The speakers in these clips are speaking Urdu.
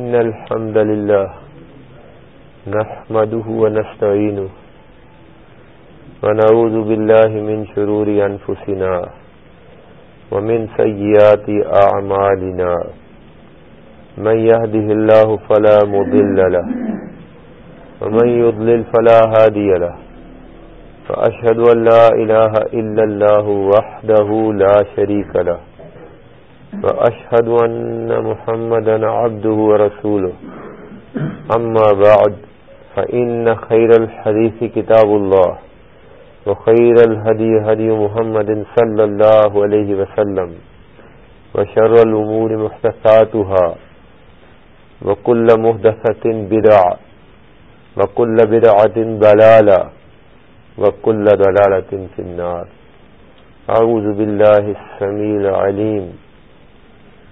إن الحمد لله نحمده ونستعينه ونعوذ بالله من شرور أنفسنا ومن سيئات أعمالنا من يهده الله فلا مضل له ومن يضلل فلا هادي له فأشهد أن لا إله إلا الله وحده لا شريك له وأشهد أن محمدا عبده ورسوله. أما بعد، فإن خير الحديث كتاب الله، وخير الهدي هدي محمد صلى الله عليه وسلم، وشر الأمور محدثاتها، وكل مهدثة بدع وكل بدعة ضلالة، وكل ضلالة في النار. أعوذ بالله السميع العليم.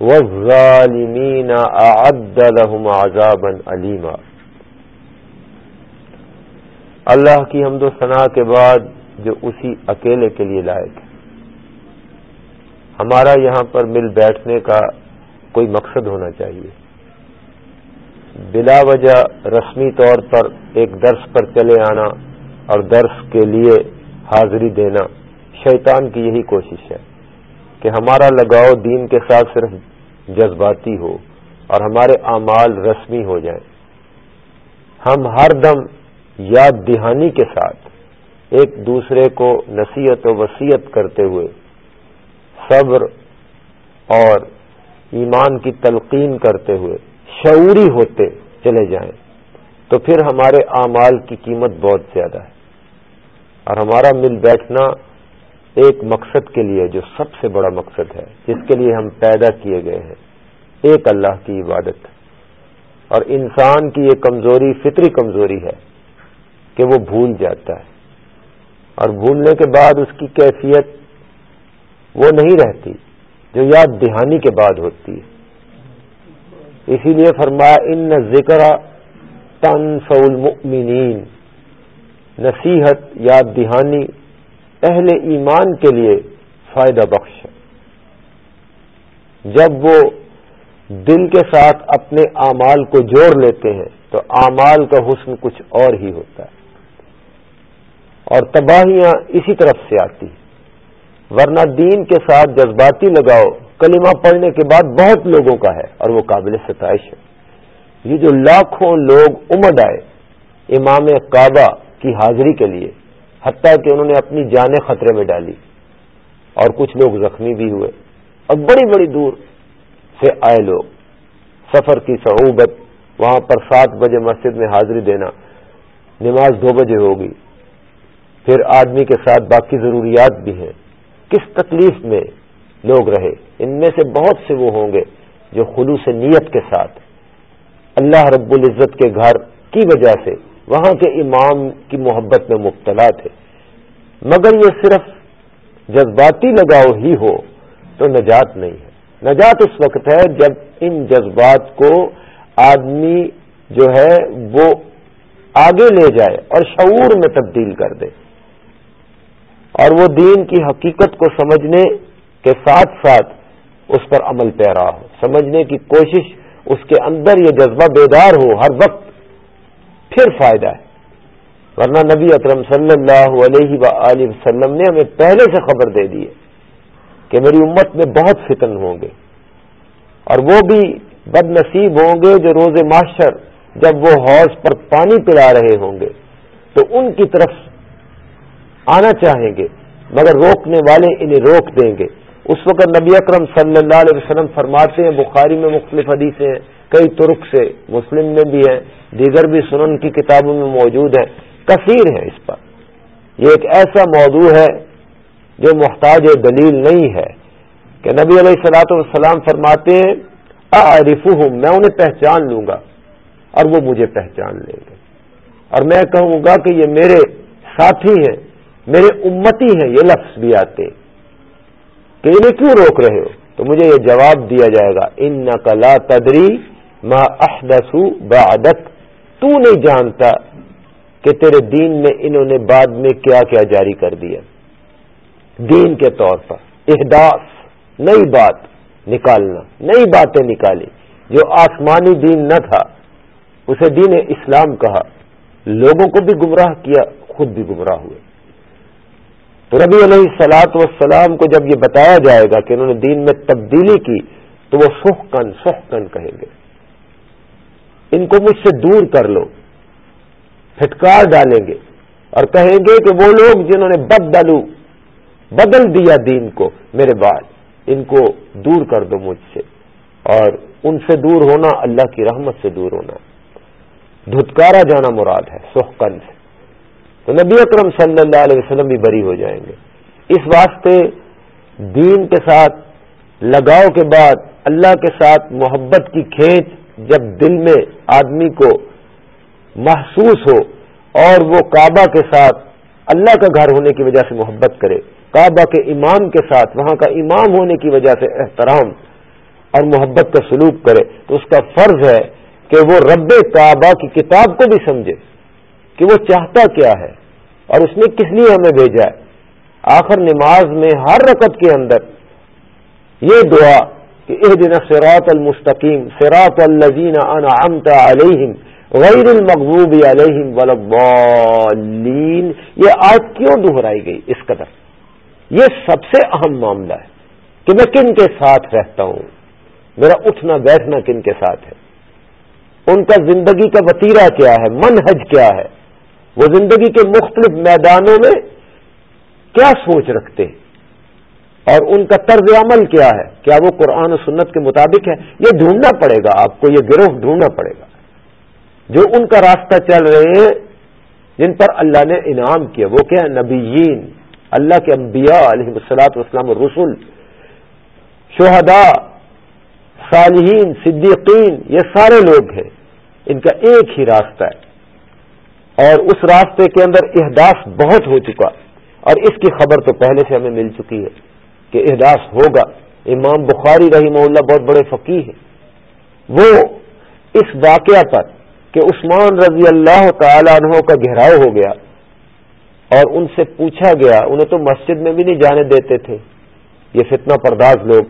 والظالمین اعد لهم عذابا علیما اللہ کی حمد و ثناء کے بعد جو اسی اکیلے کے لیے لائق ہے۔ ہمارا یہاں پر مل بیٹھنے کا کوئی مقصد ہونا چاہیے۔ بلا وجہ رسمی طور پر ایک درس پر چلے آنا اور درس کے لیے حاضری دینا شیطان کی یہی کوشش ہے کہ ہمارا لگاؤ دین کے ساتھ صرف جذباتی ہو اور ہمارے اعمال رسمی ہو جائیں۔ ہم ہر دم یاد دہانی کے ساتھ ایک دوسرے کو نصیحت و وسیعت کرتے ہوئے صبر اور ایمان کی تلقین کرتے ہوئے شعوری ہوتے چلے جائیں تو پھر ہمارے اعمال کی قیمت بہت زیادہ ہے اور ہمارا مل بیٹھنا ایک مقصد کے لیے جو سب سے بڑا مقصد ہے، جس کے لیے ہم پیدا کیے گئے ہیں، ایک اللہ کی عبادت۔ اور انسان کی یہ کمزوری، فطری کمزوری ہے کہ وہ بھول جاتا ہے۔ اور بھولنے کے بعد اس کی کیفیت وہ نہیں رہتی، جو یاد دہانی کے بعد ہوتی ہے۔ اسی لیے فرمایا، ان ذکر تن المؤمنین نصیحت، یاد دہانی اہل ایمان کے لیے فائدہ بخش ہے۔ جب وہ دل کے ساتھ اپنے اعمال کو جوڑ لیتے ہیں، تو اعمال کا حسن کچھ اور ہی ہوتا ہے۔ اور تباہیاں اسی طرف سے آتی ورنہ دین کے ساتھ جذباتی لگاؤ کلمہ پڑھنے کے بعد بہت لوگوں کا ہے اور وہ قابل ستائش ہے۔ یہ جو لاکھوں لوگ امد آئے امام کعبہ کی حاضری کے لیے حتیٰ کہ انہوں نے اپنی جانیں خطرے میں ڈالی اور کچھ لوگ زخمی بھی ہوئے اور بڑی بڑی دور سے آئے لوگ۔ سفر کی صعوبت، وہاں پر سات بجے مسجد میں حاضری دینا، نماز دو بجے ہوگی۔ پھر آدمی کے ساتھ باقی ضروریات بھی ہیں۔ کس تکلیف میں لوگ رہے؟ ان میں سے بہت سے وہ ہوں گے جو خلوص نیت کے ساتھ اللہ رب العزت کے گھر کی وجہ سے وہاں کے امام کی محبت میں مبتلا تھے۔ مگر یہ صرف جذباتی لگاؤ ہی ہو تو نجات نہیں ہے۔ نجات اس وقت ہے جب ان جذبات کو آدمی جو ہے وہ آگے لے جائے اور شعور میں تبدیل کر دے۔ اور وہ دین کی حقیقت کو سمجھنے کے ساتھ ساتھ اس پر عمل پیرا ہو۔ سمجھنے کی کوشش اس کے اندر یہ جذبہ بیدار ہو۔ ہر وقت پھر فائدہ ہے۔ ورنہ نبی اکرم صلی اللہ علیہ و وسلم نے ہمیں پہلے سے خبر دے دی ہے کہ میری امت میں بہت فتن ہوں گے۔ اور وہ بھی بد نصیب ہوں گے جو روز معاشر جب وہ حوض پر پانی پلا رہے ہوں گے۔ تو ان کی طرف آنا چاہیں گے، مگر روکنے والے انہیں روک دیں گے۔ اس وقت نبی اکرم صلی اللہ علیہ وسلم فرماتے ہیں، بخاری میں مختلف حدیثیں ہیں۔ کئی ترک سے مسلم میں بھی ہیں، دیگر بھی سنن کی کتابوں میں موجود ہیں۔ کثیر ہیں اس پر۔ یہ ایک ایسا موضوع ہے جو محتاج دلیل نہیں ہے کہ نبی علیہ السلاۃ والسلام فرماتے ہیں عارف ہوں میں انہیں پہچان لوں گا اور وہ مجھے پہچان لیں گے۔ اور میں کہوں گا کہ یہ میرے ساتھی ہیں، میرے امتی ہیں، یہ لفظ بھی آتے۔ کہ انہیں کیوں روک رہے ہو؟ تو مجھے یہ جواب دیا جائے گا ان نقلا تدری ما احدثو بعدت تو نہیں جانتا کہ تیرے دین میں انہوں نے بعد میں کیا کیا جاری کر دیا۔ دین کے طور پر احداث، نئی بات نکالنا، نئی باتیں نکالی۔ جو آسمانی دین نہ تھا، اسے دین اسلام کہا۔ لوگوں کو بھی گمراہ کیا، خود بھی گمراہ ہوئے۔ تو ربی علیہ سلاط وسلام کو جب یہ بتایا جائے گا کہ انہوں نے دین میں تبدیلی کی، تو وہ سخ کن سخ کن کہیں گے۔ ان کو مجھ سے دور کر لو۔ پھٹکار ڈالیں گے اور کہیں گے کہ وہ لوگ جنہوں نے بد ڈالو بدل دیا دین کو میرے بعد، ان کو دور کر دو مجھ سے۔ اور ان سے دور ہونا اللہ کی رحمت سے دور ہونا۔ دھتکارا جانا مراد ہے سحقن سے۔ تو نبی اکرم صلی اللہ علیہ وسلم بھی بری ہو جائیں گے۔ اس واسطے دین کے ساتھ، لگاؤ کے بعد، اللہ کے ساتھ محبت کی کھینچ جب دل میں آدمی کو محسوس ہو اور وہ کعبہ کے ساتھ اللہ کا گھر ہونے کی وجہ سے محبت کرے، کعبہ کے امام کے ساتھ، وہاں کا امام ہونے کی وجہ سے احترام اور محبت کا سلوک کرے، تو اس کا فرض ہے کہ وہ رب کعبہ کی کتاب کو بھی سمجھے کہ وہ چاہتا کیا ہے اور اس نے کس لیے ہمیں بھیجا ہے۔ آخر نماز میں ہر رکت کے اندر یہ دعا کہ اح دن سراط المستقیم سراط الزین انعمت علیہم غیر المغوب علیہم ولین یہ آج کیوں دہرائی گئی اس قدر؟ یہ سب سے اہم معاملہ ہے کہ میں کن کے ساتھ رہتا ہوں؟ میرا اٹھنا بیٹھنا کن کے ساتھ ہے؟ ان کا زندگی کا وطیرہ کیا ہے؟ منحج کیا ہے؟ وہ زندگی کے مختلف میدانوں میں کیا سوچ رکھتے ہیں؟ اور ان کا طرز عمل کیا ہے؟ کیا وہ قرآن و سنت کے مطابق ہے؟ یہ ڈھونڈنا پڑے گا آپ کو، یہ گروہ ڈھونڈنا پڑے گا۔ جو ان کا راستہ چل رہے ہیں، جن پر اللہ نے انعام کیا، وہ کیا نبیین، اللہ کے انبیاء علیہ السلاط وسلام الرسول شہداء، صالحین، صدیقین، یہ سارے لوگ ہیں۔ ان کا ایک ہی راستہ ہے۔ اور اس راستے کے اندر احداث بہت ہو چکا اور اس کی خبر تو پہلے سے ہمیں مل چکی ہے۔ کہ احداث ہوگا۔ امام بخاری رحمہ اللہ بہت بڑے فقی ہیں۔ وہ اس واقعہ پر کہ عثمان رضی اللہ تعالی عنہ کا گہراؤ ہو گیا اور ان سے پوچھا گیا، انہیں تو مسجد میں بھی نہیں جانے دیتے تھے۔ یہ فتنہ پرداز لوگ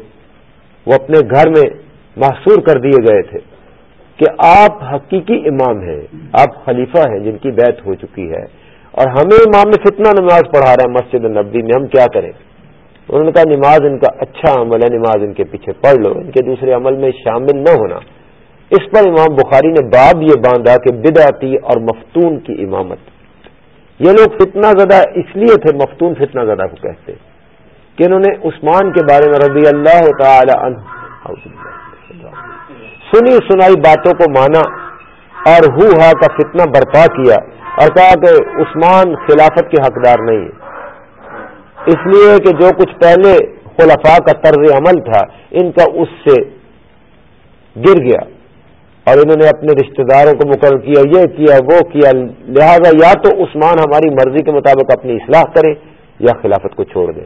وہ اپنے گھر میں محصور کر دیے گئے تھے کہ آپ حقیقی امام ہیں، آپ خلیفہ ہیں جن کی بیت ہو چکی ہے۔ اور ہمیں امام میں فتنہ نماز پڑھا رہے ہیں مسجد النبی میں، ہم کیا کریں؟ انہوں نے کہا، نماز ان کا اچھا عمل ہے، نماز ان کے پیچھے پڑھ لو، ان کے دوسرے عمل میں شامل نہ ہونا۔ اس پر امام بخاری نے باب یہ باندھا کہ بدعتی اور مفتون کی امامت۔ یہ لوگ فتنہ زدہ اس لیے تھے، مفتون فتنہ زدہ کو کہتے کہ انہوں نے عثمان کے بارے میں رضی اللہ تعالی عنہ سنی سنائی باتوں کو مانا اور ہو ہا کا فتنہ برپا کیا اور کہا کہ عثمان خلافت کے حقدار نہیں۔ ہے اس لیے کہ جو کچھ پہلے خلفاء کا طرز عمل تھا، ان کا اس سے گر گیا۔ اور انہوں نے اپنے رشتہ داروں کو مقرر کیا، یہ کیا، وہ کیا۔ لہذا یا تو عثمان ہماری مرضی کے مطابق اپنی اصلاح کرے یا خلافت کو چھوڑ دے۔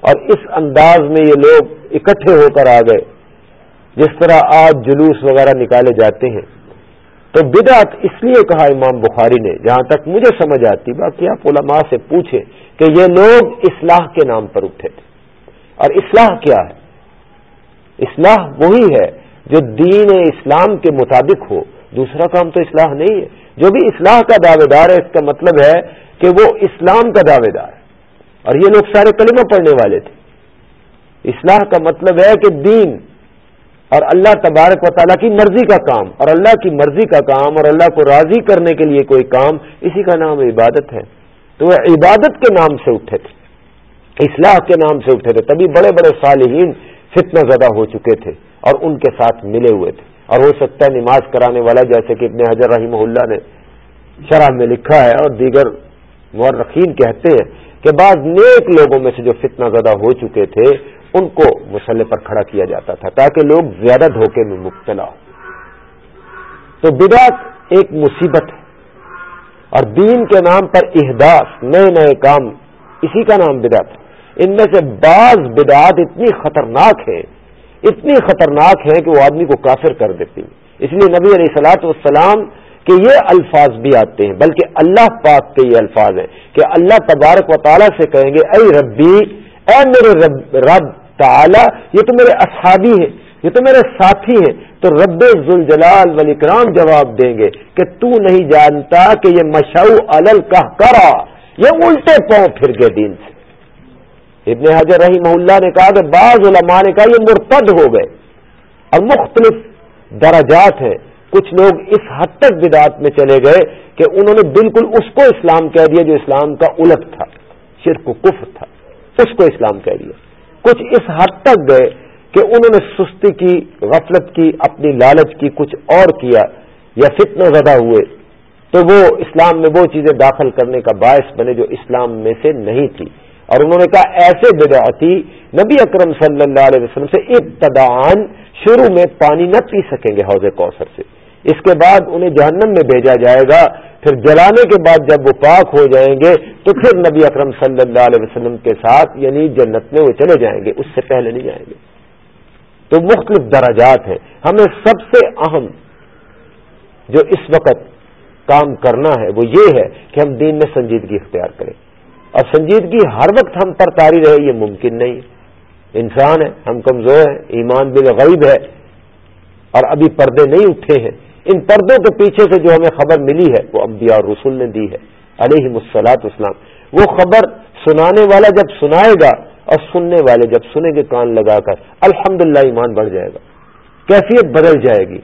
اور اس انداز میں یہ لوگ اکٹھے ہو کر آ گئے، جس طرح آج جلوس وغیرہ نکالے جاتے ہیں۔ تو بدعت اس لیے کہا امام بخاری نے، جہاں تک مجھے سمجھ آتی، باقی آپ علماء سے پوچھیں کہ یہ لوگ اصلاح کے نام پر اٹھے تھے۔ اور اصلاح کیا ہے؟ اصلاح وہی ہے جو دین اسلام کے مطابق ہو۔ دوسرا کام تو اصلاح نہیں ہے۔ جو بھی اصلاح کا دعوے دار ہے، اس کا مطلب ہے کہ وہ اسلام کا دعوے دار ہے۔ اور یہ لوگ سارے کلمہ پڑھنے والے تھے۔ اصلاح کا مطلب ہے کہ دین اور اللہ تبارک و تعالیٰ کی مرضی کا کام، اور اللہ کی مرضی کا کام، اور اللہ کو راضی کرنے کے لیے کوئی کام، اسی کا نام عبادت ہے۔ تو وہ عبادت کے نام سے اٹھے تھے، اصلاح کے نام سے اٹھے تھے، تبھی بڑے بڑے صالحین فتنہ زدہ ہو چکے تھے اور ان کے ساتھ ملے ہوئے تھے۔ اور ہو سکتا ہے نماز کرانے والا، جیسے کہ ابن حضر رحمہ اللہ نے شرح میں لکھا ہے اور دیگر مورخین کہتے ہیں کہ بعض نیک لوگوں میں سے جو فتنہ زدہ ہو چکے تھے ان کو مسلح پر کھڑا کیا جاتا تھا تاکہ لوگ زیادہ دھوکے میں مبتلا ہو تو بدعت ایک مصیبت ہے۔ اور دین کے نام پر احداث، نئے نئے کام، اسی کا نام بدعت ہے۔ ان میں سے بعض بدعات اتنی خطرناک ہے، اتنی خطرناک ہے کہ وہ آدمی کو کافر کر دیتی اس لیے نبی علیہ سلاۃ والسلام کے یہ الفاظ بھی آتے ہیں، بلکہ اللہ پاک کے یہ الفاظ ہیں کہ اللہ تبارک و تعالیٰ سے کہیں گے، اے ربی، اے میرے رب رب تعالی، یہ تو میرے اصحابی ہیں، یہ تو میرے ساتھی ہیں۔ تو رب ذوالجلال والاکرام جواب دیں گے کہ تو نہیں جانتا کہ یہ مشعو الل کرا یہ الٹے پاؤں پھر گئے دین سے۔ ابن حضر رحیم اللہ نے کہا کہ بعض علماء نے کہا یہ مرتد ہو گئے، اور مختلف درجات ہیں۔ کچھ لوگ اس حد تک بدعت میں چلے گئے کہ انہوں نے بالکل اس کو اسلام کہہ دیا جو اسلام کا الٹ تھا، شرک و کفر تھا، اس کو اسلام کہہ دیا۔ کچھ اس حد تک گئے کہ انہوں نے سستی کی، غفلت کی، اپنی لالچ کی، کچھ اور کیا یا فتنہ زدہ ہوئے۔ تو وہ اسلام میں وہ چیزیں داخل کرنے کا باعث بنے جو اسلام میں سے نہیں تھی۔ اور انہوں نے کہا ایسے بدعتی نبی اکرم صلی اللہ علیہ وسلم سے ابتدان شروع میں پانی نہ پی سکیں گے حوض کوثر سے۔ اس کے بعد انہیں جہنم میں بھیجا جائے گا۔ پھر جلانے کے بعد جب وہ پاک ہو جائیں گے تو پھر نبی اکرم صلی اللہ علیہ وسلم کے ساتھ یعنی جنت میں وہ چلے جائیں گے، اس سے پہلے نہیں جائیں گے۔ تو مختلف درجات ہیں۔ ہمیں سب سے اہم جو اس وقت کام کرنا ہے وہ یہ ہے کہ ہم دین میں سنجیدگی اختیار کریں۔ اور سنجیدگی ہر وقت ہم پر تاری رہے، یہ ممکن نہیں۔ انسان ہے، ہم کمزور ہیں، ایمان بالغیب ہے، اور ابھی پردے نہیں اٹھے ہیں۔ ان پردوں کے پیچھے سے جو ہمیں خبر ملی ہے، وہ انبیاء اور رسول نے دی ہے علیہ مسلاط اسلام وہ خبر سنانے والا جب سنائے گا اور سننے والے جب سنیں گے، کان لگا کر۔ الحمد ایمان بڑھ جائے گا۔ کیفیت بدل جائے گی۔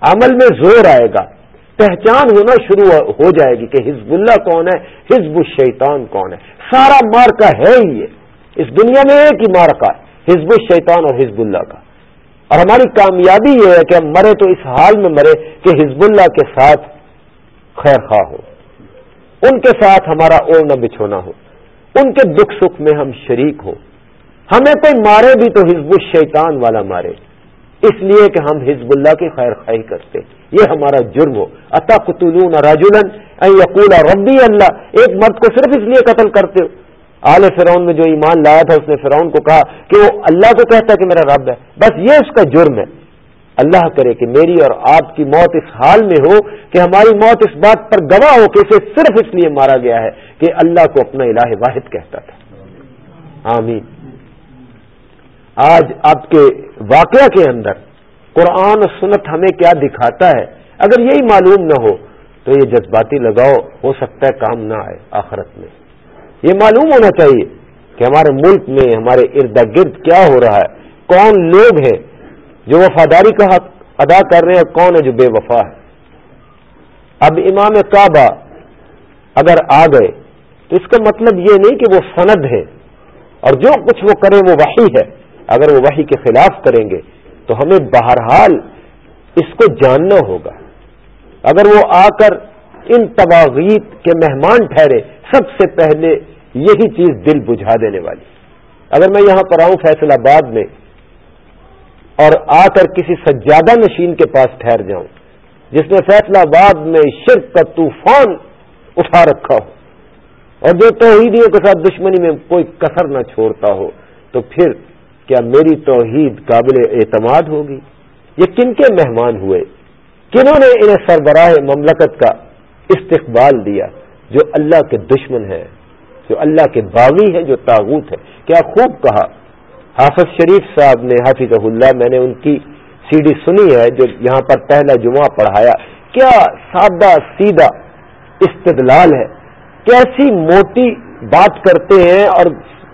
عمل میں زور آئے گا۔ پہچان ہونا شروع ہو جائے گی کہ حزب اللہ کون ہے، حزب الشیطان کون ہے۔ سارا مارکا ہے ہی یہ۔ اس دنیا میں ایک ہی مارکا ہے، حزب الشیطان اور حزب اللہ کا۔ اور ہماری کامیابی یہ ہے کہ ہم مرے تو اس حال میں مرے کہ حزب اللہ کے ساتھ خیر خواہ ہو۔ ان کے ساتھ ہمارا اوڑنا بچھونا ہو۔ ان کے دکھ سکھ میں ہم شریک ہوں۔ ہمیں کوئی مارے بھی تو حزب الشیطان والا مارے۔ اس لیے کہ ہم حزب اللہ کی خیر خواہی کرتے۔ یہ ہمارا جرم ہو۔ اتا قطلون راجولن یقول ربی اللہ۔ ایک مرد کو صرف اس لیے قتل کرتے ہو۔ آل فرعون میں جو ایمان لایا تھا، اس نے فرعون کو کہا کہ وہ اللہ کو کہتا کہ میرا رب ہے۔ بس یہ اس کا جرم ہے۔ اللہ کرے کہ میری اور آپ کی موت اس حال میں ہو کہ ہماری موت اس بات پر گواہ ہو کہ اسے صرف اس لیے مارا گیا ہے کہ اللہ کو اپنا الہ واحد کہتا تھا۔ آمین۔ آج آپ کے واقعہ کے اندر قرآن و سنت ہمیں کیا دکھاتا ہے؟ اگر یہی معلوم نہ ہو تو یہ جذباتی لگاؤ ہو سکتا ہے کام نہ آئے آخرت میں۔ یہ معلوم ہونا چاہیے کہ ہمارے ملک میں، ہمارے ارد گرد کیا ہو رہا ہے؟ کون لوگ ہیں جو وفاداری کا حق ادا کر رہے ہیں کون ہے جو بے وفا ہے؟ اب امام کعبہ اگر آ گئے تو اس کا مطلب یہ نہیں کہ وہ سند ہے اور جو کچھ وہ کریں وہ وحی ہے۔ اگر وہ وحی کے خلاف کریں گے تو ہمیں بہرحال اس کو جاننا ہوگا۔ اگر وہ آ کر ان تباغیت کے مہمان ٹھہرے، سب سے پہلے یہی چیز دل بجھا دینے والی۔ اگر میں یہاں پر آؤں فیصل آباد میں اور آ کر کسی سجادہ نشین کے پاس ٹھہر جاؤں، جس نے فیصلہ آباد میں شرک کا طوفان اٹھا رکھا ہو اور جو توحیدیوں کے ساتھ دشمنی میں کوئی کثر نہ چھوڑتا ہو، تو پھر کیا میری توحید قابل اعتماد ہوگی؟ یہ کن کے مہمان ہوئے؟ کنہوں نے انہیں سربراہ مملکت کا استقبال دیا جو اللہ کے دشمن ہے جو اللہ کے باغی ہے جو تاغوت ہے کیا خوب کہا۔ حافظ شریف صاحب نے حافظ اللہ، میں نے ان کی سی ڈی سنی ہے، جو یہاں پر پہلا جمعہ پڑھایا۔ کیا سادہ سیدھا استدلال ہے؟ کیسی موٹی بات کرتے ہیں اور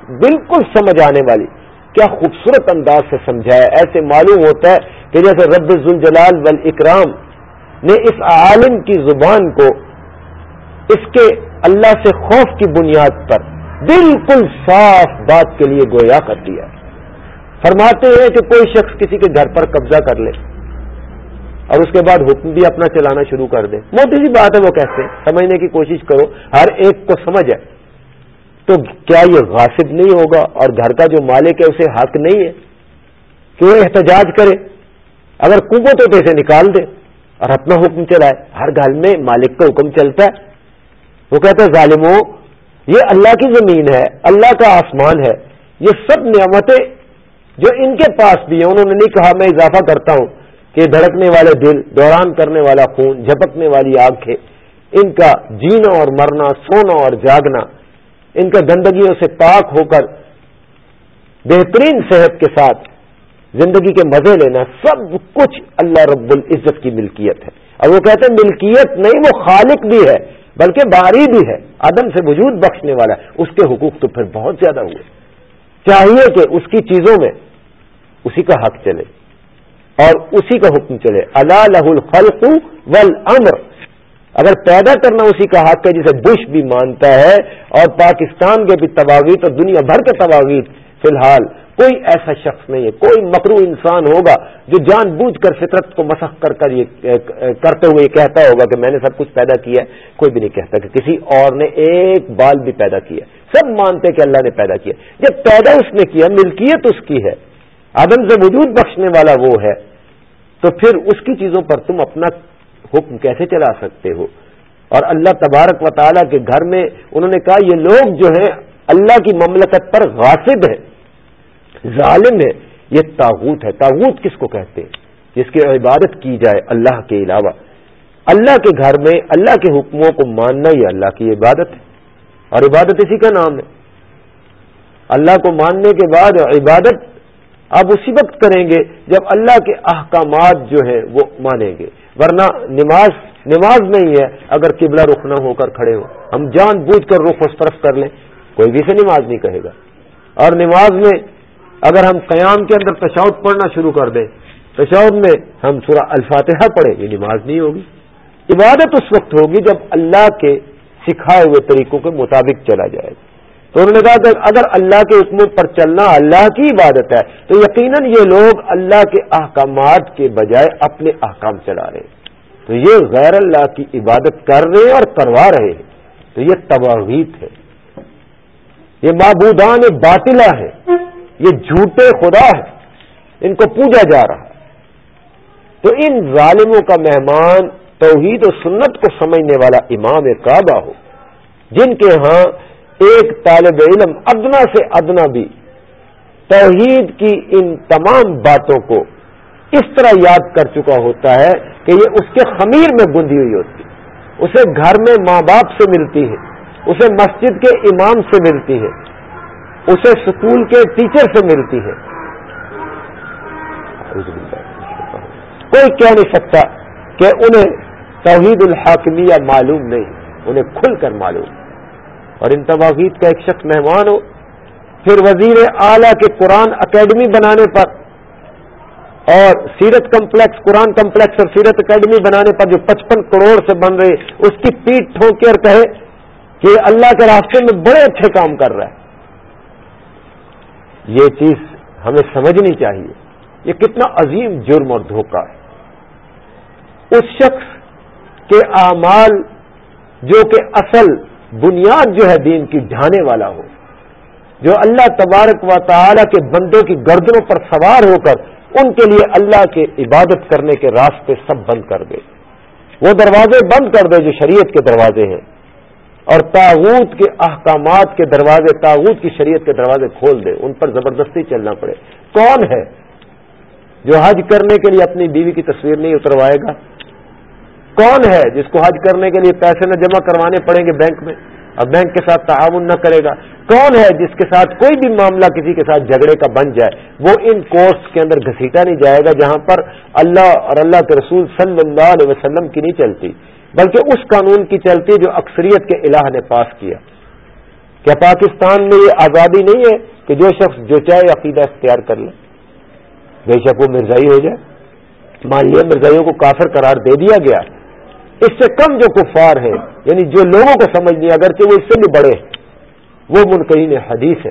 بالکل سمجھ آنے والی۔ کیا خوبصورت انداز سے سمجھایا۔ ایسے معلوم ہوتا ہے کہ جیسے رب الجلال والاکرام نے اس عالم کی زبان کو اس کے اللہ سے خوف کی بنیاد پر بالکل صاف بات کے لیے گویا کر دیا فرماتے ہیں کہ کوئی شخص کسی کے گھر پر قبضہ کر لے اور اس کے بعد حکم بھی اپنا چلانا شروع کر دے۔ موٹی سی بات ہے وہ کہتے ہیں، سمجھنے کی کوشش کرو، ہر ایک کو سمجھ ہے۔ تو کیا یہ غاصب نہیں ہوگا اور گھر کا جو مالک ہے اسے حق نہیں ہے؟ کہ وہ احتجاج کرے؟ اگر کنبوں تو پیسے نکال دے اور اپنا حکم چلائے۔ ہر گھر میں مالک کا حکم چلتا ہے۔ وہ کہتے ہیں ظالموں یہ اللہ کی زمین ہے، اللہ کا آسمان ہے، یہ سب نعمتیں جو ان کے پاس بھی ہیں، انہوں نے نہیں کہا میں اضافہ کرتا ہوں کہ دھڑکنے والے دل، دوران کرنے والا خون، جھپکنے والی آنکھیں ان کا جینا اور مرنا، سونا اور جاگنا، ان کا گندگیوں سے پاک ہو کر بہترین صحت کے ساتھ زندگی کے مزے لینا، سب کچھ اللہ رب العزت کی ملکیت ہے۔ اور وہ کہتے ہیں، ملکیت نہیں، وہ خالق بھی ہے۔ بلکہ باری بھی ہے، عدم سے وجود بخشنے والا۔ ہے اس کے حقوق تو پھر بہت زیادہ ہوئے۔ چاہیے کہ اس کی چیزوں میں اسی کا حق چلے اور اسی کا حکم چلے۔ اللہ لہ الخلق والامر۔ اگر پیدا کرنا اسی کا حق ہے جسے بش بھی مانتا ہے اور پاکستان کے بھی تواغیت اور دنیا بھر کے تواغیت، فی الحال کوئی ایسا شخص نہیں ہے، کوئی مکرو انسان ہوگا جو جان بوجھ کر فطرت کو مسخ کر کر یہ کرتے ہوئے یہ کہتا ہوگا کہ میں نے سب کچھ پیدا کیا ہے، کوئی بھی نہیں کہتا کہ کسی اور نے ایک بال بھی پیدا کیا سب مانتے کہ اللہ نے پیدا کیا جب پیدا اس نے کیا، ملکیت اس کی ہے۔ آدم سے وجود بخشنے والا وہ ہے۔ تو پھر اس کی چیزوں پر تم اپنا حکم کیسے چلا سکتے ہو؟ اور اللہ تبارک و تعالیٰ کے گھر میں انہوں نے کہا، یہ لوگ جو ہیں، اللہ کی مملکت پر غاصب ہے ظالم ہے، یہ تاغوت ہے۔ تاغوت کس کو کہتے ہیں؟ جس کی عبادت کی جائے اللہ کے علاوہ۔ اللہ کے گھر میں اللہ کے حکموں کو ماننا یہ اللہ کی عبادت ہے۔ اور عبادت اسی کا نام ہے۔ اللہ کو ماننے کے بعد عبادت آپ اسی وقت کریں گے جب اللہ کے احکامات جو ہیں وہ مانیں گے۔ ورنہ نماز نماز نہیں ہے، اگر قبلہ رخ نہ ہو کر کھڑے ہو ہم جان بوجھ کر رخ اس طرف کر لیں، کوئی بھی سے نماز نہیں کہے گا۔ اور نماز میں اگر ہم قیام کے اندر تشاؤد پڑھنا شروع کر دیں تشاؤد میں ہم سورہ الفاتحہ پڑھیں، یہ نماز نہیں ہوگی۔ عبادت اس وقت ہوگی جب اللہ کے سکھائے ہوئے طریقوں کے مطابق چلا جائے۔ گا تو انہوں نے کہا کہ اگر اللہ کے حکم پر چلنا اللہ کی عبادت ہے، تو یقیناً یہ لوگ اللہ کے احکامات کے بجائے اپنے احکام چلا رہے ہیں۔ تو یہ غیر اللہ کی عبادت کر رہے ہیں اور کروا رہے ہیں۔ تو یہ تباہیت ہے۔ یہ معبودان باطلا ہے یہ جھوٹے خدا ہے ان کو پوجا جا رہا ہے۔ تو ان ظالموں کا مہمان توحید و سنت کو سمجھنے والا امام کعبہ ہو، جن کے ہاں ایک طالب علم ادنا سے ادنا بھی توحید کی ان تمام باتوں کو اس طرح یاد کر چکا ہوتا ہے کہ یہ اس کے خمیر میں گندی ہوئی ہوتی ہے۔ اسے گھر میں ماں باپ سے ملتی ہے، اسے مسجد کے امام سے ملتی ہے۔ اسے اسکول کے ٹیچر سے ملتی ہے۔ کوئی کہہ نہیں سکتا کہ انہیں توحید الحاکمیہ معلوم نہیں، انہیں کھل کر معلوم۔ اور ان تواغیت کا ایک شخص مہمان ہو، پھر وزیر اعلی کے قرآن اکیڈمی بنانے پر، اور سیرت کمپلیکس، قرآن کمپلیکس اور سیرت اکیڈمی بنانے پر جو پچپن کروڑ سے بن رہی اس کی پیٹ ٹھوک کر کہے کہ اللہ کے راستے میں بڑے اچھے کام کر رہا ہے۔ یہ چیز ہمیں سمجھنی چاہیے۔ یہ کتنا عظیم جرم اور دھوکہ ہے۔ اس شخص کے اعمال جو کہ اصل بنیاد جو ہے دین کی ڈھانے والا ہو، جو اللہ تبارک و تعالی کے بندوں کی گردنوں پر سوار ہو کر ان کے لیے اللہ کے عبادت کرنے کے راستے سب بند کر دے۔ وہ دروازے بند کر دے جو شریعت کے دروازے ہیں۔ اور تاغوت کے احکامات کے دروازے، تاغوت کی شریعت کے دروازے کھول دے، ان پر زبردستی چلنا پڑے۔ کون ہے جو حج کرنے کے لیے اپنی بیوی کی تصویر نہیں اتروائے گا؟ کون ہے جس کو حج کرنے کے لیے پیسے نہ جمع کروانے پڑیں گے بینک میں اور بینک کے ساتھ تعاون نہ کرے گا؟ کون ہے جس کے ساتھ کوئی بھی معاملہ کسی کے ساتھ جھگڑے کا بن جائے؟ وہ ان کورس کے اندر گھسیٹا نہیں جائے گا جہاں پر اللہ اور اللہ کے رسول صلی اللہ علیہ وسلم کی نہیں چلتی۔ بلکہ اس قانون کی چلتی جو اکثریت کے الہ نے پاس کیا۔ کیا پاکستان میں یہ آزادی نہیں ہے کہ جو شخص جو چاہے عقیدہ اختیار کر لے؟ بے شک وہ مرزائی ہو جائے۔ مان لیا مرزائیوں کو کافر قرار دے دیا گیا۔ اس سے کم جو کفار ہیں یعنی جو لوگوں کو سمجھ نہیں، اگرچہ وہ اس سے بھی بڑے ہیں۔ وہ منکرین حدیث ہے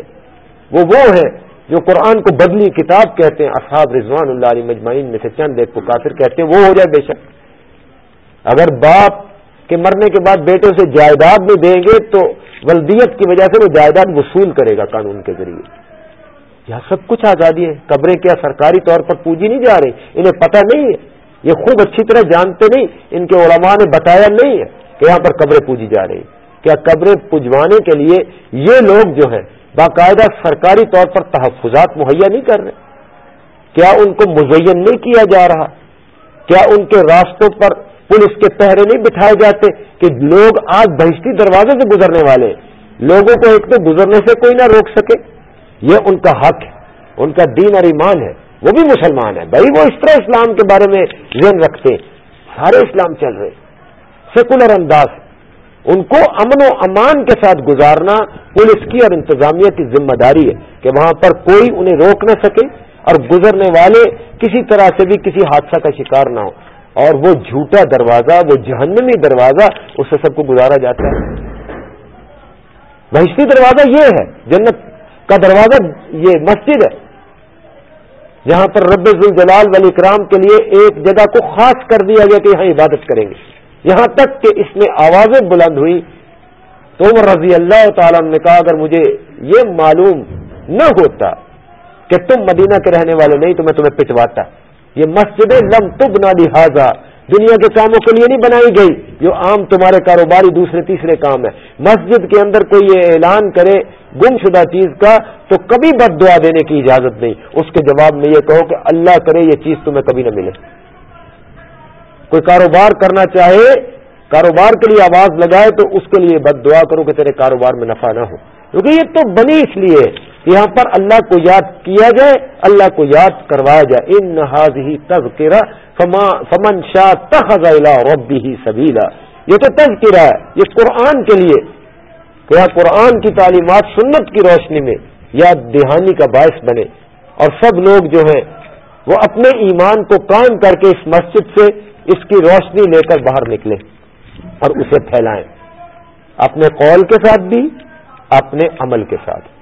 وہ وہ ہے جو قرآن کو بدلی کتاب کہتے ہیں۔ اصحاب رضوان اللہ علیہ مجمعین میں سے چند ایک کو کافر کہتے ہیں۔ وہ ہو جائے بے شک۔ اگر باپ کے مرنے کے بعد بیٹے سے جائیداد میں دیں گے تو ولدیت کی وجہ سے وہ جائیداد وصول کرے گا قانون کے ذریعے۔ یہاں سب کچھ آزادی ہے۔ قبریں کیا سرکاری طور پر پوجی نہیں جا رہی؟ انہیں پتہ نہیں ہے۔ یہ خوب اچھی طرح جانتے نہیں۔ ان کے علماء نے بتایا نہیں ہے کہ یہاں پر قبریں پوجی جا رہی۔ کیا قبریں پجوانے کے لیے یہ لوگ جو ہیں باقاعدہ سرکاری طور پر تحفظات مہیا نہیں کر رہے؟ کیا ان کو مزین نہیں کیا جا رہا؟ کیا ان کے راستوں پر پولیس کے پہرے نہیں بٹھائے جاتے کہ لوگ آج بہشتی دروازے سے گزرنے والے لوگوں کو ایک تو گزرنے سے کوئی نہ روک سکے۔ یہ ان کا حق ہے۔ ان کا دین اور ایمان ہے۔ وہ بھی مسلمان ہے بھائی وہ اس طرح اسلام کے بارے میں ذہن رکھتے سارے اسلام چل رہے سیکولر انداز ان کو امن و امان کے ساتھ گزارنا پولیس کی اور انتظامیہ کی ذمہ داری ہے کہ وہاں پر کوئی انہیں روک نہ سکے اور گزرنے والے کسی طرح سے بھی کسی حادثہ کا شکار نہ ہو اور وہ جھوٹا دروازہ، وہ جہنمی دروازہ، اس سے سب کو گزارا جاتا ہے۔ بہشتی دروازہ یہ ہے، جنت کا دروازہ یہ مسجد ہے۔ جہاں پر رب الجلال ولی کرام کے لیے ایک جگہ کو خاص کر دیا گیا کہ یہاں عبادت کریں گے۔ یہاں تک کہ اس میں آوازیں بلند ہوئی۔ تو عمر رضی اللہ تعالیٰ نے کہا، اگر مجھے یہ معلوم نہ ہوتا کہ تم مدینہ کے رہنے والے نہیں، تو میں تمہیں پٹواتا۔ یہ مسجد لم تب نہ لہٰذا، دنیا کے کاموں کے لیے نہیں بنائی گئی جو عام تمہارے کاروباری دوسرے تیسرے کام ہے مسجد کے اندر کوئی یہ اعلان کرے گم شدہ چیز کا، تو کبھی بد دعا دینے کی اجازت نہیں۔ اس کے جواب میں یہ کہو کہ اللہ کرے یہ چیز تمہیں کبھی نہ ملے۔ کوئی کاروبار کرنا چاہے، کاروبار کے لیے آواز لگائے تو اس کے لیے بد دعا کرو کہ تیرے کاروبار میں نفع نہ ہو۔ کیونکہ یہ تو بنی اس لیے۔ یہاں پر اللہ کو یاد کیا جائے، اللہ کو یاد کروایا جائے۔ ان نہاز ہی تذکرہ فمن شاہ تخلا ربی ہی سبیلا۔ یہ تو تذکرہ ہے، یہ قرآن کے لیے۔ کہ قرآن کی تعلیمات سنت کی روشنی میں یاد دہانی کا باعث بنے۔ اور سب لوگ جو ہیں، وہ اپنے ایمان کو قائم کر کے اس مسجد سے اس کی روشنی لے کر باہر نکلے اور اسے پھیلائیں۔ اپنے قول کے ساتھ بھی، اپنے عمل کے ساتھ۔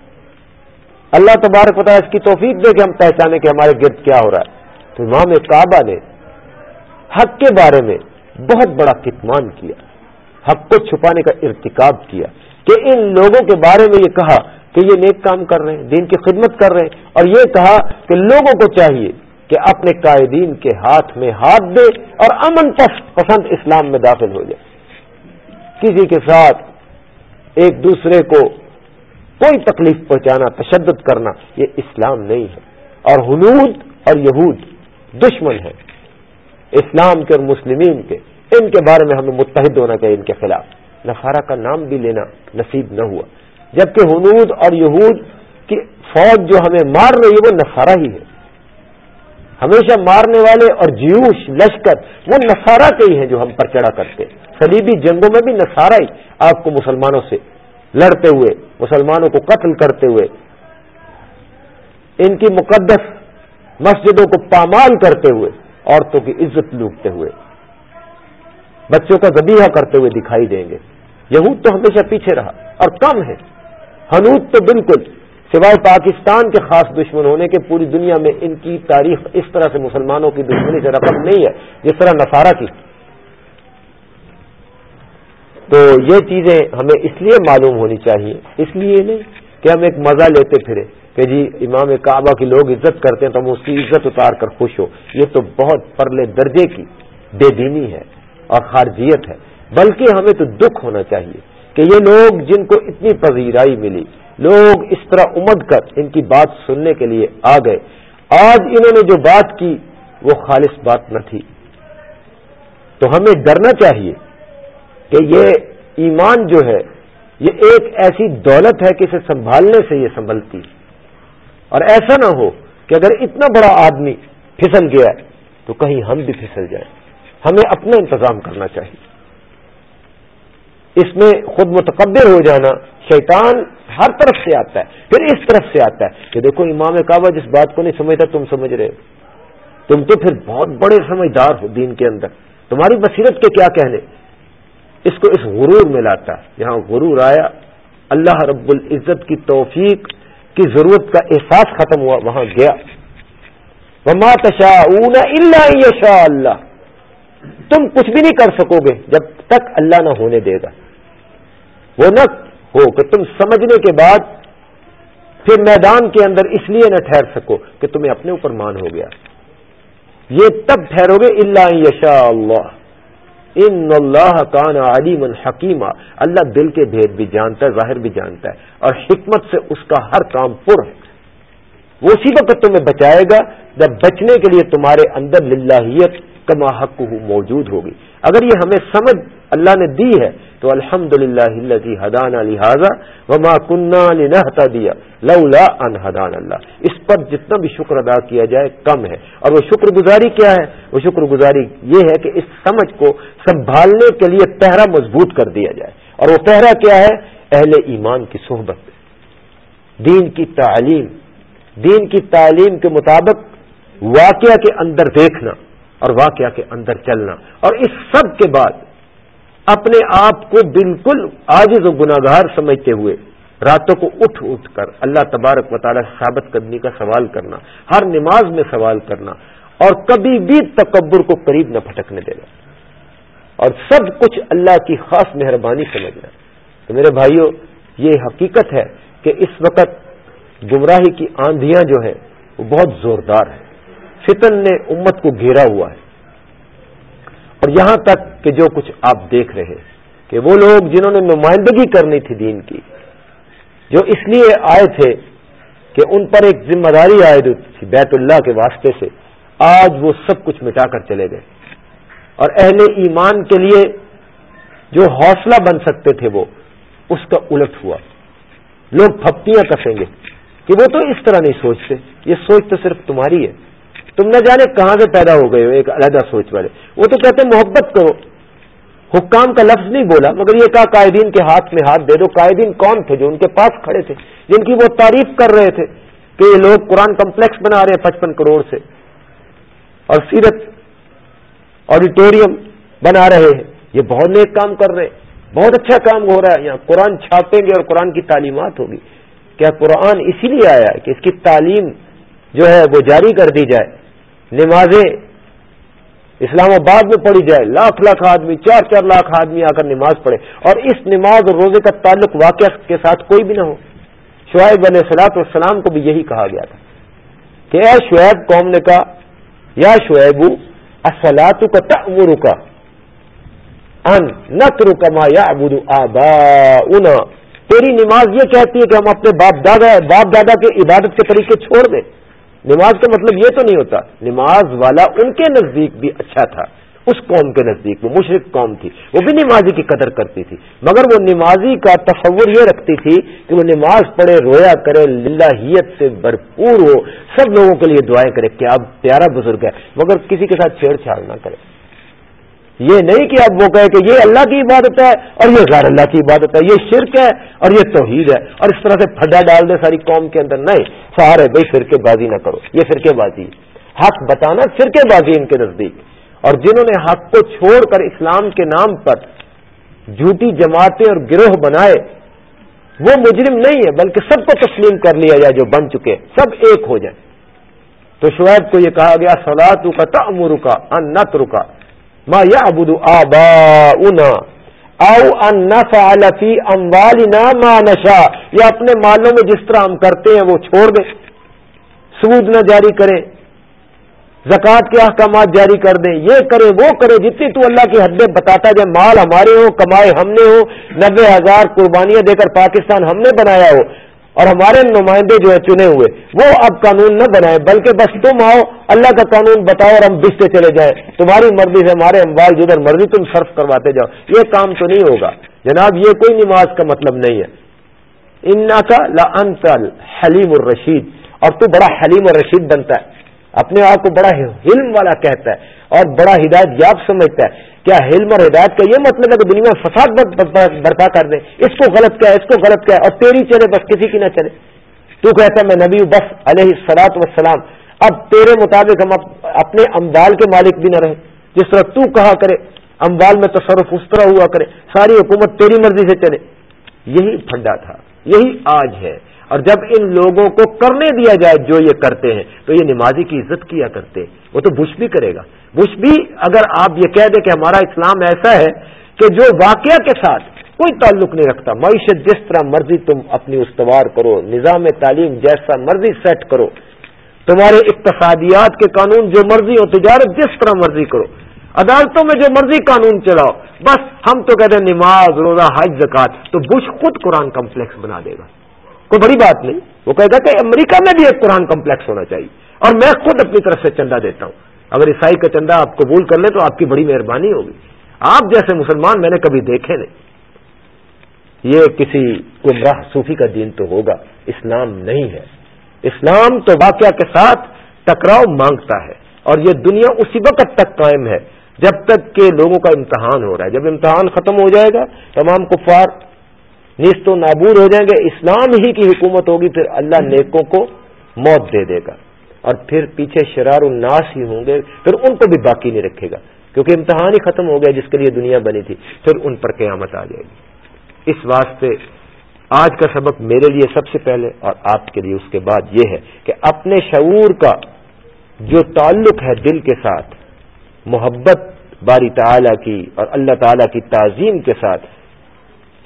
اللہ تبارک پتا اس کی توفیق دے کہ ہم پہچانے کہ ہمارے گرد کیا ہو رہا ہے۔ تو امام کعبہ نے حق کے بارے میں بہت بڑا کتمان کیا، حق کو چھپانے کا ارتکاب کیا کہ ان لوگوں کے بارے میں یہ کہا کہ یہ نیک کام کر رہے ہیں، دین کی خدمت کر رہے ہیں، اور یہ کہا کہ لوگوں کو چاہیے کہ اپنے قائدین کے ہاتھ میں ہاتھ دے اور امن پسند اسلام میں داخل ہو جائے۔ کسی کے ساتھ ایک دوسرے کو کوئی تکلیف پہنچانا، تشدد کرنا، یہ اسلام نہیں ہے۔ اور حنود اور یہود دشمن ہے اسلام کے اور مسلمین کے۔ ان کے بارے میں ہمیں متحد ہونا چاہیے ان کے خلاف۔ نفارہ کا نام بھی لینا نصیب نہ ہوا۔ جبکہ حنود اور یہود کی فوج جو ہمیں مار رہی ہے، وہ نفارہ ہی ہے۔ ہمیشہ مارنے والے اور جیوش، لشکر، وہ نسارا کے ہی ہیں جو ہم پر چڑھا کرتے۔ سلیبی جنگوں میں بھی نسارا ہی۔ آپ کو مسلمانوں سے لڑتے ہوئے، مسلمانوں کو قتل کرتے ہوئے، ان کی مقدس مسجدوں کو پامال کرتے ہوئے، عورتوں کی عزت لوٹتے ہوئے، بچوں کا ذبیحہ کرتے ہوئے دکھائی دیں گے۔ یہود تو ہمیشہ پیچھے رہا اور کم ہے۔ حنود تو بالکل سوائے پاکستان کے خاص دشمن ہونے کے، پوری دنیا میں ان کی تاریخ اس طرح سے مسلمانوں کی دشمنی سے رقم نہیں ہے، جس طرح نصارہ کی۔ تو یہ چیزیں ہمیں اس لیے معلوم ہونی چاہیے۔ اس لیے نہیں کہ ہم ایک مزہ لیتے پھرے کہ جی امام کعبہ کی لوگ عزت کرتے ہیں تو ہم اس کی عزت اتار کر خوش ہو یہ تو بہت پرلے درجے کی بے دینی ہے اور خارجیت ہے۔ بلکہ ہمیں تو دکھ ہونا چاہیے کہ یہ لوگ جن کو اتنی پذیرائی ملی، لوگ اس طرح امد کر ان کی بات سننے کے لیے آ گئے۔ آج انہوں نے جو بات کی وہ خالص بات نہ تھی۔ تو ہمیں ڈرنا چاہیے کہ یہ ایمان جو ہے، یہ ایک ایسی دولت ہے کہ اسے سنبھالنے سے یہ سنبھلتی۔ اور ایسا نہ ہو کہ اگر اتنا بڑا آدمی پھسل گیا تو کہیں ہم بھی پھسل جائیں۔ ہمیں اپنا انتظام کرنا چاہیے۔ اس میں خود متقبر ہو جانا شیطان ہر طرف سے آتا ہے، پھر اس طرف سے آتا ہے کہ دیکھو امام کعبہ جس بات کو نہیں سمجھتا، تم سمجھ رہے ہو۔ تم تو پھر بہت بڑے سمجھدار ہو دین کے اندر۔ تمہاری بصیرت کے کیا کہنے؟ اس کو اس غرور میں لاتا ہے۔ جہاں غرور آیا۔ اللہ رب العزت کی توفیق کی ضرورت کا احساس ختم ہوا، وہاں گیا۔ وما تشاءون الا یشاء اللہ تم کچھ بھی نہیں کر سکو گے جب تک اللہ نہ ہونے دے گا۔ وہ نہ ہو کہ تم سمجھنے کے بعد پھر میدان کے اندر اس لیے نہ ٹھہر سکو کہ تمہیں اپنے اوپر مان ہو گیا۔ یہ تب ٹھہرو گے اللہ یشا اللہ ان اللہ کان علیم حکیمہ اللہ دل کے بھید بھی جانتا ہے، ظاہر بھی جانتا ہے۔ اور حکمت سے اس کا ہر کام پر ہے۔ وہ اسی وقت تمہیں بچائے گا جب بچنے کے لیے تمہارے اندر للہیت کما حق موجود ہوگی۔ اگر یہ ہمیں سمجھ اللہ نے دی ہے، تو الحمد للہ حدان لہٰذا وما کنہ نہتا دیا لولا ان حدان اللہ۔ اس پر جتنا بھی شکر ادا کیا جائے، کم ہے۔ اور وہ شکر گزاری کیا ہے؟ وہ شکر گزاری یہ ہے کہ اس سمجھ کو سنبھالنے کے لیے پہرا مضبوط کر دیا جائے۔ اور وہ پہرا کیا ہے؟ اہل ایمان کی صحبت۔ دین کی تعلیم۔ دین کی تعلیم کے مطابق واقعہ کے اندر دیکھنا اور واقعہ کے اندر چلنا۔ اور اس سب کے بعد اپنے آپ کو بالکل عاجز و گناگار سمجھتے ہوئے راتوں کو اٹھ اٹھ کر اللہ تبارک مطالعہ ثابت کرنے کا سوال کرنا، ہر نماز میں سوال کرنا اور کبھی بھی تکبر کو قریب نہ پھٹکنے دینا۔ اور سب کچھ اللہ کی خاص مہربانی سمجھنا تو میرے بھائیوں یہ حقیقت ہے کہ اس وقت گمراہی کی آندیاں جو ہیں، وہ بہت زوردار ہیں۔ فتن نے امت کو گھیرا ہوا ہے۔ اور یہاں تک کہ جو کچھ آپ دیکھ رہے ہیں، کہ وہ لوگ جنہوں نے نمائندگی کرنی تھی دین کی، جو اس لیے آئے تھے کہ ان پر ایک ذمہ داری عائد تھی بیت اللہ کے واسطے سے، آج وہ سب کچھ مٹا کر چلے گئے۔ اور اہل ایمان کے لیے جو حوصلہ بن سکتے تھے وہ، اس کا الٹ ہوا۔ لوگ پھپتیاں کسیں گے کہ وہ تو اس طرح نہیں سوچتے، یہ سوچ تو صرف تمہاری ہے۔ تم نہ جانے کہاں سے پیدا ہو گئے ہو، ایک علیحدہ سوچ والے۔ وہ تو کہتے ہیں محبت کرو۔ حکام کا لفظ نہیں بولا، مگر یہ کہا، قائدین کے ہاتھ میں ہاتھ دے دو۔ قائدین کون تھے جو ان کے پاس کھڑے تھے، جن کی وہ تعریف کر رہے تھے کہ یہ لوگ قرآن کمپلیکس بنا رہے ہیں پچپن کروڑ سے۔ اور سیرت آڈیٹوریم بنا رہے ہیں۔ یہ بہت نیک کام کر رہے ہیں۔ بہت اچھا کام ہو رہا ہے۔ یہاں قرآن چھاپیں گے اور قرآن کی تعلیمات ہوگی۔ کیا قرآن اسی لیے آیا ہے کہ اس کی تعلیم جو ہے وہ جاری کر دی جائے؟ نمازیں اسلام آباد میں پڑھی جائے لاکھ لاکھ آدمی، چار چار لاکھ آدمی آ کر نماز پڑھے اور اس نماز اور روزے کا تعلق واقعہ کے ساتھ کوئی بھی نہ ہو۔ شعیب علیہ سلاط والسلام کو بھی یہی کہا گیا تھا کہ اے شعیب، قوم نے کہا، یا شعیب اصلاط کا تمر کا ان نقر کما یا ابود آبا تیری نماز یہ کہتی ہے کہ ہم اپنے باپ دادا باپ دادا کے عبادت کے طریقے چھوڑ دیں۔ نماز کا مطلب یہ تو نہیں ہوتا۔ نماز والا ان کے نزدیک بھی اچھا تھا۔ اس قوم کے نزدیک، وہ مشرق قوم تھی، وہ بھی نمازی کی قدر کرتی تھی، مگر وہ نمازی کا تصور یہ رکھتی تھی کہ وہ نماز پڑھے، رویا کرے، للہیت سے بھرپور ہو، سب لوگوں کے لیے دعائیں کرے کیا پیارا بزرگ ہے، مگر کسی کے ساتھ چھیڑ چھاڑ نہ کرے۔ یہ نہیں کہ اب وہ کہے کہ یہ اللہ کی عبادت ہے اور یہ غیر اللہ کی عبادت ہے، یہ شرک ہے اور یہ توحید ہے اور اس طرح سے پھڈا ڈال دے ساری قوم کے اندر۔ نہیں سارے بھائی فرقے بازی نہ کرو، یہ فرقے بازی حق بتانا فرقے بازی ان کے نزدیک۔ اور جنہوں نے حق کو چھوڑ کر اسلام کے نام پر جھوٹی جماعتیں اور گروہ بنائے، وہ مجرم نہیں ہے، بلکہ سب کو تسلیم کر لیا جائے جو بن چکے، سب ایک ہو جائیں تو شعیب کو یہ کہا گیا سلاد کا تمر کا ان نت رکا ما یعبد آباؤنا او ان نفعل فی اموالنا ما نشاء۔ یا اپنے مالوں میں جس طرح ہم کرتے ہیں، وہ چھوڑ دیں۔ سود نہ جاری کریں۔ زکوٰۃ کے احکامات جاری کر دیں۔ یہ کرے، وہ کرے جتنی تو اللہ کی حدیں بتاتا جائے مال ہمارے ہو کمائے ہم نے ہو نبے ہزار قربانیاں دے کر پاکستان ہم نے بنایا ہو اور ہمارے نمائندے جو ہیں چنے ہوئے، وہ اب قانون نہ بنائے بلکہ بس تم آؤ، اللہ کا قانون بتاؤ اور ہم بستے چلے جائیں۔ تمہاری مرضی سے، ہمارے اموال جدھر مرضی، تم صرف کرواتے جاؤ۔ یہ کام تو نہیں ہوگا۔ جناب، یہ کوئی نماز کا مطلب نہیں ہے۔ ان کا لنسل حلیم الرشید۔ اور تو بڑا حلیم الرشید بنتا ہے۔ اپنے آپ کو بڑا حلم والا کہتا ہے اور بڑا ہدایت یاب سمجھتا ہے۔ کیا حلم اور ہدایت کا یہ مطلب ہے کہ دنیا میں فساد برپا کر دیں اس کو غلط کیا ہے اس کو غلط کیا ہے اور تیری چلے، بس کسی کی نہ چلے۔ تو کہتا ہے، میں نبی بس علیہ سلاط وسلام اب تیرے مطابق ہم اپنے امدال کے مالک بھی نہ رہے جس طرح تو کہا کرے، اموال میں تصرف اس طرح ہوا کرے، ساری حکومت تیری مرضی سے چلے۔ یہی پھڈا تھا، یہی آج ہے۔ اور جب ان لوگوں کو کرنے دیا جائے جو یہ کرتے ہیں، تو یہ نمازی کی عزت کیا کرتے وہ تو بش بھی کرے گا۔ بش بھی اگر آپ یہ کہہ دیں کہ ہمارا اسلام ایسا ہے کہ جو واقعہ کے ساتھ کوئی تعلق نہیں رکھتا، معیشت جس طرح مرضی تم اپنی استوار کرو، نظام تعلیم جیسا مرضی سیٹ کرو، تمہارے اقتصادیات کے قانون جو مرضی ہو تجارت جس طرح مرضی کرو، عدالتوں میں جو مرضی قانون چلاؤ، بس ہم تو کہتے ہیں نماز، روزہ، حج زکات تو بش خود قرآن کمپلیکس بنا دے گا۔ کوئی بڑی بات نہیں۔ وہ کہے گا کہ امریکہ میں بھی ایک قرآن کمپلیکس ہونا چاہیے اور میں خود اپنی طرف سے چندہ دیتا ہوں۔ اگر عیسائی کا چندہ آپ قبول کر لیں تو آپ کی بڑی مہربانی ہوگی۔ آپ جیسے مسلمان میں نے کبھی دیکھے نہیں۔ یہ کسی گمراہ صوفی کا دین تو ہوگا۔ اسلام نہیں ہے۔ اسلام تو واقعہ کے ساتھ ٹکراؤ مانگتا ہے۔ اور یہ دنیا اسی وقت تک قائم ہے جب تک کہ لوگوں کا امتحان ہو رہا ہے۔ جب امتحان ختم ہو جائے گا، تمام کفار نیست و نابود ہو جائیں گے، اسلام ہی کی حکومت ہوگی، پھر اللہ نیکوں کو موت دے دے گا۔ اور پھر پیچھے شرار الناس ہی ہوں گے، پھر ان کو بھی باقی نہیں رکھے گا۔ کیونکہ امتحان ہی ختم ہو گیا، جس کے لیے دنیا بنی تھی، پھر ان پر قیامت آ جائے گی۔ اس واسطے آج کا سبق میرے لیے سب سے پہلے اور آپ کے لیے اس کے بعد یہ ہے کہ اپنے شعور کا جو تعلق ہے دل کے ساتھ، محبت باری تعالی کی اور اللہ تعالی کی تعظیم کے ساتھ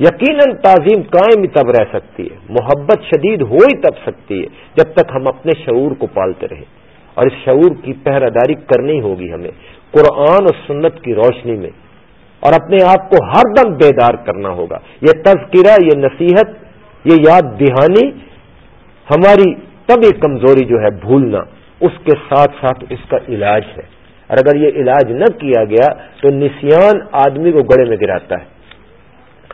یقیناً تعظیم قائم تب رہ سکتی ہے، محبت شدید ہو ہی تب سکتی ہے، جب تک ہم اپنے شعور کو پالتے رہیں۔ اور اس شعور کی پہراداری کرنی ہوگی ہمیں، قرآن اور سنت کی روشنی میں۔ اور اپنے آپ کو ہر دم بیدار کرنا ہوگا۔ یہ تذکرہ، یہ نصیحت، یہ یاد دہانی، ہماری طبی کمزوری جو ہے بھولنا، اس کے ساتھ ساتھ اس کا علاج ہے۔ اور اگر یہ علاج نہ کیا گیا تو نسیان آدمی کو گڑے میں گراتا ہے۔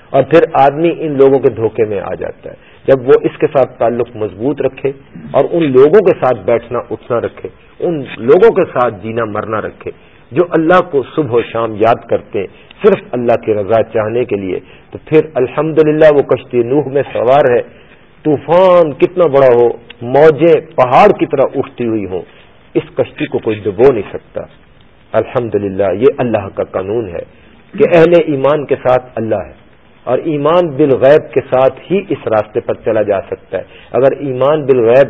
اور پھر آدمی ان لوگوں کے دھوکے میں آ جاتا ہے۔ جب وہ اس کے ساتھ تعلق مضبوط رکھے اور ان لوگوں کے ساتھ بیٹھنا، اٹھنا رکھے، ان لوگوں کے ساتھ جینا، مرنا رکھے، جو اللہ کو صبح و شام یاد کرتے صرف اللہ کی رضا چاہنے کے لیے، تو پھر الحمد وہ کشتی نوح میں سوار ہے۔ طوفان کتنا بڑا ہو، موجیں پہاڑ کی طرح اٹھتی ہوئی ہوں۔ اس کشتی کو کوئی ڈبو نہیں سکتا۔ الحمد یہ اللہ کا قانون ہے کہ اہل ایمان کے ساتھ اللہ ہے۔ اور ایمان بالغیب کے ساتھ ہی اس راستے پر چلا جا سکتا ہے۔ اگر ایمان بالغیب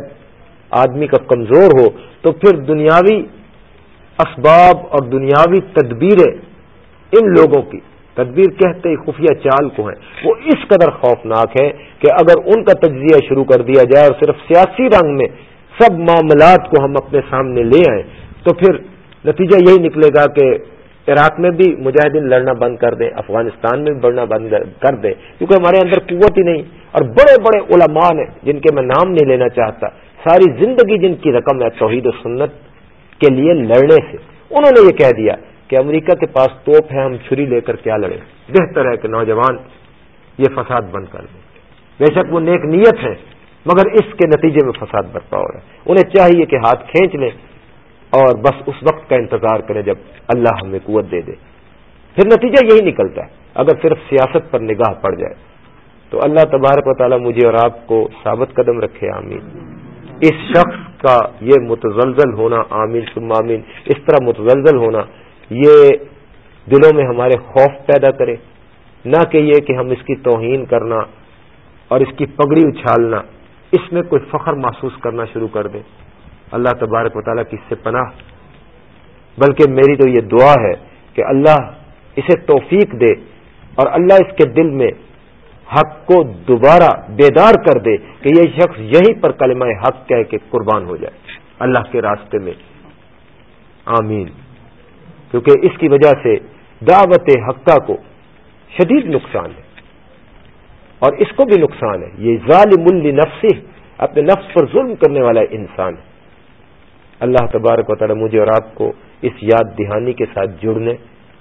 آدمی کا کمزور ہو، تو پھر دنیاوی اسباب اور دنیاوی تدبیریں ان لوگوں کی، تدبیر کہتے ہی خفیہ چال کو ہیں۔ وہ اس قدر خوفناک ہے کہ اگر ان کا تجزیہ شروع کر دیا جائے اور صرف سیاسی رنگ میں سب معاملات کو ہم اپنے سامنے لے آئیں، تو پھر نتیجہ یہی نکلے گا کہ عراق میں بھی مجاہدین لڑنا بند کر دیں افغانستان میں بھی بڑھنا بند کر دیں کیونکہ ہمارے اندر قوت ہی نہیں۔ اور بڑے بڑے علماء ہیں جن کے میں نام نہیں لینا چاہتا۔ ساری زندگی جن کی رقم ہے توحید و سنت کے لیے لڑنے سے۔ انہوں نے یہ کہہ دیا کہ امریکہ کے پاس توپ ہے، ہم چھری لے کر کیا لڑیں۔ بہتر ہے کہ نوجوان یہ فساد بند کر دیں۔ بے شک وہ نیک نیت ہے مگر اس کے نتیجے میں فساد برپا ہو رہا ہے۔ انہیں چاہیے کہ ہاتھ کھینچ لیں۔ اور بس اس وقت کا انتظار کریں جب اللہ ہمیں قوت دے دے۔ پھر نتیجہ یہی نکلتا ہے، اگر صرف سیاست پر نگاہ پڑ جائے۔ تو اللہ تبارک و تعالیٰ مجھے اور آپ کو ثابت قدم رکھے، آمین۔ اس شخص کا یہ متزلزل ہونا، آمین، ثم آمین، اس طرح متزلزل ہونا، یہ دلوں میں ہمارے خوف پیدا کرے۔ نہ کہ یہ کہ ہم اس کی توہین کرنا اور اس کی پگڑی اچھالنا، اس میں کوئی فخر محسوس کرنا شروع کر دیں۔ اللہ تبارک و تعالیٰ کی اس سے پناہ۔ بلکہ میری تو یہ دعا ہے کہ اللہ اسے توفیق دے اور اللہ اس کے دل میں حق کو دوبارہ بیدار کر دے کہ یہ شخص یہیں پر کلمہ حق کہہ کے قربان ہو جائے۔ اللہ کے راستے میں۔ آمین۔ کیونکہ اس کی وجہ سے دعوت حقہ کو شدید نقصان ہے۔ اور اس کو بھی نقصان ہے۔ یہ ظالم النفسی اپنے نفس پر ظلم کرنے والا انسان ہے۔ اللہ تبارک و تعالی مجھے اور آپ کو اس یاد دہانی کے ساتھ جڑنے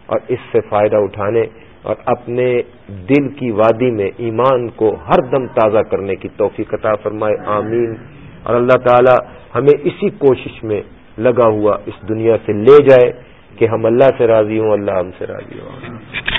اور اس سے فائدہ اٹھانے اور اپنے دل کی وادی میں ایمان کو ہر دم تازہ کرنے کی توفیق عطا فرمائے. آمین. اور اللہ تعالی ہمیں اسی کوشش میں لگا ہوا اس دنیا سے لے جائے کہ ہم اللہ سے راضی ہوں، اللہ ہم سے راضی ہوں.